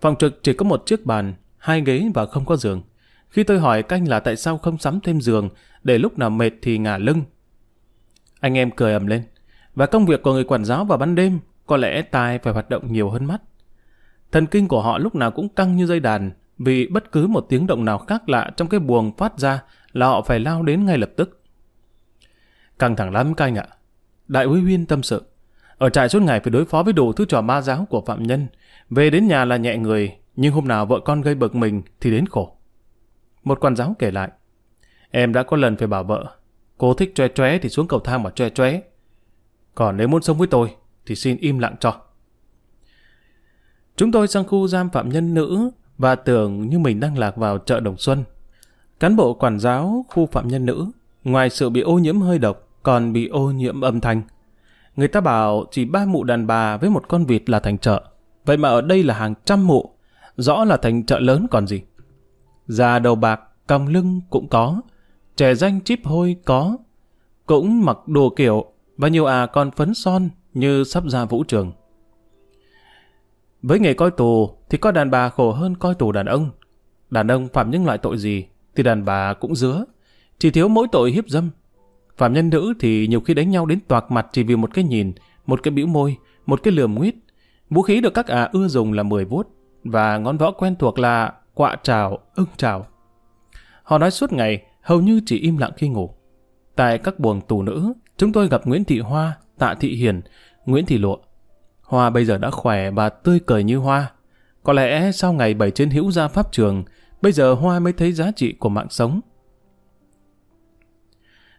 Phòng trực chỉ có một chiếc bàn, hai ghế và không có giường. Khi tôi hỏi các anh là tại sao không sắm thêm giường, để lúc nào mệt thì ngả lưng. Anh em cười ầm lên. Và công việc của người quản giáo vào ban đêm, có lẽ tai phải hoạt động nhiều hơn mắt. Thần kinh của họ lúc nào cũng căng như dây đàn, vì bất cứ một tiếng động nào khác lạ trong cái buồng phát ra là họ phải lao đến ngay lập tức. Căng thẳng lắm các anh ạ. Đại úy Huyên tâm sự. Ở trại suốt ngày phải đối phó với đủ thứ trò ma giáo của phạm nhân. Về đến nhà là nhẹ người, nhưng hôm nào vợ con gây bực mình thì đến khổ. Một quan giáo kể lại. Em đã có lần phải bảo vợ, cô thích choe choé thì xuống cầu thang mà choe choé. Còn nếu muốn sống với tôi, thì xin im lặng cho. Chúng tôi sang khu giam phạm nhân nữ và tưởng như mình đang lạc vào chợ Đồng Xuân. Cán bộ quản giáo khu phạm nhân nữ, ngoài sự bị ô nhiễm hơi độc, còn bị ô nhiễm âm thanh. Người ta bảo chỉ ba mụ đàn bà với một con vịt là thành chợ. Vậy mà ở đây là hàng trăm mụ, rõ là thành chợ lớn còn gì. Già đầu bạc, còng lưng cũng có, trẻ danh chip hôi có, cũng mặc đồ kiểu và nhiều à còn phấn son như sắp ra vũ trường. Với nghề coi tù thì coi đàn bà khổ hơn coi tù đàn ông. Đàn ông phạm những loại tội gì thì đàn bà cũng dứa. Chỉ thiếu mỗi tội hiếp dâm. Phạm nhân nữ thì nhiều khi đánh nhau đến toạc mặt chỉ vì một cái nhìn, một cái bĩu môi, một cái lườm nguyết. Vũ khí được các ả ưa dùng là mười vuốt và ngón võ quen thuộc là quạ trào, ưng trào. Họ nói suốt ngày, hầu như chỉ im lặng khi ngủ. Tại các buồng tù nữ, chúng tôi gặp Nguyễn Thị Hoa, Tạ Thị Hiền, Nguyễn Thị Lụa. Hoa bây giờ đã khỏe và tươi cười như Hoa. Có lẽ sau ngày bảy trên hữu ra pháp trường, bây giờ Hoa mới thấy giá trị của mạng sống.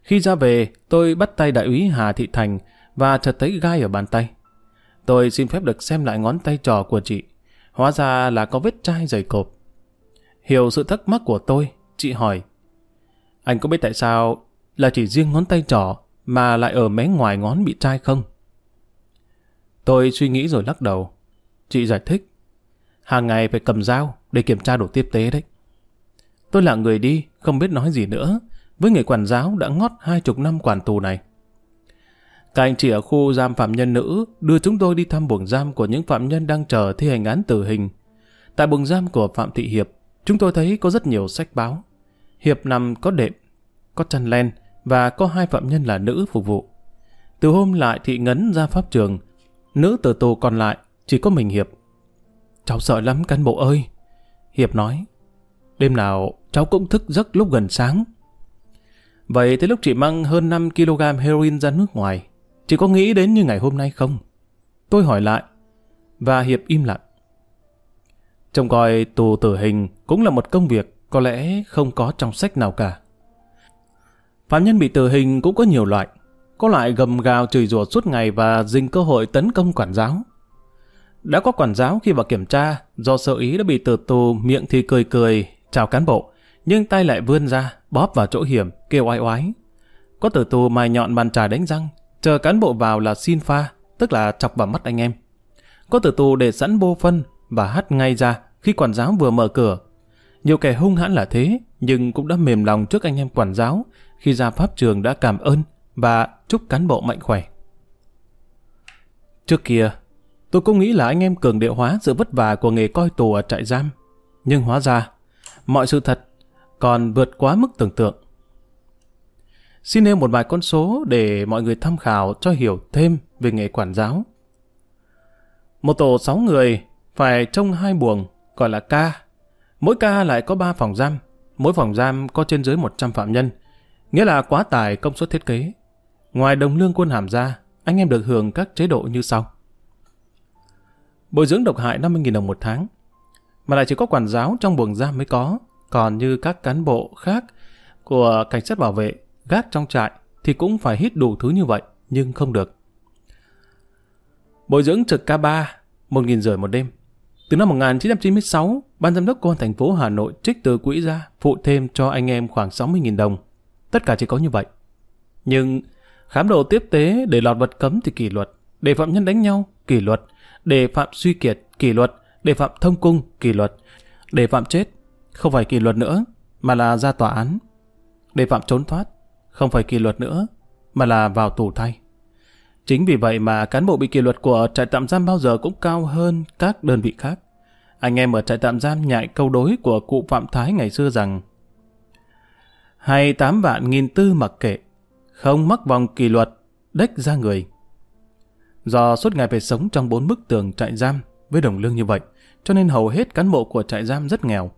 Khi ra về, tôi bắt tay đại úy Hà Thị Thành và chợt thấy gai ở bàn tay. Tôi xin phép được xem lại ngón tay trò của chị. Hóa ra là có vết chai dày cộp. Hiểu sự thắc mắc của tôi, chị hỏi. Anh có biết tại sao là chỉ riêng ngón tay trỏ mà lại ở mé ngoài ngón bị chai không? Tôi suy nghĩ rồi lắc đầu. Chị giải thích. Hàng ngày phải cầm dao để kiểm tra đủ tiếp tế đấy. Tôi là người đi, không biết nói gì nữa, với người quản giáo đã ngót hai chục năm quản tù này. Các anh chị ở khu giam phạm nhân nữ đưa chúng tôi đi thăm buồng giam của những phạm nhân đang chờ thi hành án tử hình. Tại buồng giam của Phạm Thị Hiệp, chúng tôi thấy có rất nhiều sách báo. Hiệp nằm có đệm, có chăn len và có hai phạm nhân là nữ phục vụ. Từ hôm lại thị ngấn ra pháp trường, nữ tử tù còn lại chỉ có mình Hiệp. Cháu sợ lắm cán bộ ơi. Hiệp nói, đêm nào cháu cũng thức giấc lúc gần sáng. Vậy tới lúc chị mang hơn 5 kg heroin ra nước ngoài, chị có nghĩ đến như ngày hôm nay không? Tôi hỏi lại, và Hiệp im lặng. Trông coi tù tử hình cũng là một công việc có lẽ không có trong sách nào cả. Phạm nhân bị tử hình cũng có nhiều loại. Có loại gầm gào chửi rủa suốt ngày và dình cơ hội tấn công quản giáo. Đã có quản giáo khi vào kiểm tra, do sợ ý đã bị tử tù, miệng thì cười cười, chào cán bộ, nhưng tay lại vươn ra, bóp vào chỗ hiểm, kêu oai oái. Có tử tù mài nhọn bàn trà đánh răng, chờ cán bộ vào là xin pha, tức là chọc vào mắt anh em. Có tử tù để sẵn bô phân và hắt ngay ra khi quản giáo vừa mở cửa. Nhiều kẻ hung hãn là thế, nhưng cũng đã mềm lòng trước anh em quản giáo khi ra pháp trường đã cảm ơn và chúc cán bộ mạnh khỏe. Trước kia, tôi cũng nghĩ là anh em cường điệu hóa sự vất vả của nghề coi tù ở trại giam. Nhưng hóa ra, mọi sự thật còn vượt quá mức tưởng tượng. Xin nêu một vài con số để mọi người tham khảo cho hiểu thêm về nghề quản giáo. Một tổ 6 người phải trông hai buồng, gọi là ca. Mỗi ca lại có 3 phòng giam, mỗi phòng giam có trên dưới 100 phạm nhân, nghĩa là quá tải công suất thiết kế. Ngoài đồng lương quân hàm ra, anh em được hưởng các chế độ như sau. Bồi dưỡng độc hại 50.000 đồng một tháng, mà lại chỉ có quản giáo trong buồng giam mới có, còn như các cán bộ khác của cảnh sát bảo vệ, gác trong trại thì cũng phải hít đủ thứ như vậy, nhưng không được. Bồi dưỡng trực K3, 1.000 rưỡi một đêm. Từ năm 1996, Ban giám đốc công an thành phố Hà Nội trích từ quỹ ra phụ thêm cho anh em khoảng 60.000 đồng. Tất cả chỉ có như vậy. Nhưng khám độ tiếp tế để lọt vật cấm thì kỷ luật, để phạm nhân đánh nhau, kỷ luật, để phạm suy kiệt, kỷ luật, để phạm thông cung, kỷ luật, để phạm chết, không phải kỷ luật nữa, mà là ra tòa án. Để phạm trốn thoát, không phải kỷ luật nữa, mà là vào tù thay. Chính vì vậy mà cán bộ bị kỷ luật của trại tạm giam bao giờ cũng cao hơn các đơn vị khác. Anh em ở trại tạm giam nhại câu đối của cụ Phạm Thái ngày xưa rằng hay tám vạn nghìn tư mặc kệ, không mắc vòng kỷ luật, đếch ra người. Do suốt ngày phải sống trong bốn bức tường trại giam với đồng lương như vậy, cho nên hầu hết cán bộ của trại giam rất nghèo.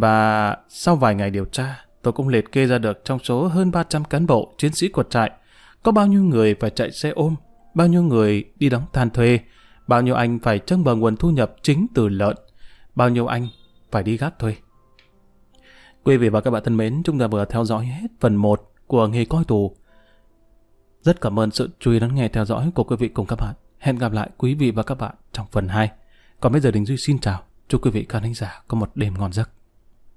Và sau vài ngày điều tra, tôi cũng liệt kê ra được trong số hơn 300 cán bộ, chiến sĩ của trại, có bao nhiêu người phải chạy xe ôm, bao nhiêu người đi đóng than thuê, bao nhiêu anh phải trông bờ nguồn thu nhập chính từ lợn, bao nhiêu anh phải đi gác thuê. Quý vị và các bạn thân mến, chúng ta vừa theo dõi hết phần 1 của nghề coi tù. Rất cảm ơn sự chú ý lắng nghe theo dõi của quý vị cùng các bạn. Hẹn gặp lại quý vị và các bạn trong phần 2. Còn bây giờ Đình Duy xin chào. Chúc quý vị khán giả có một đêm ngon giấc.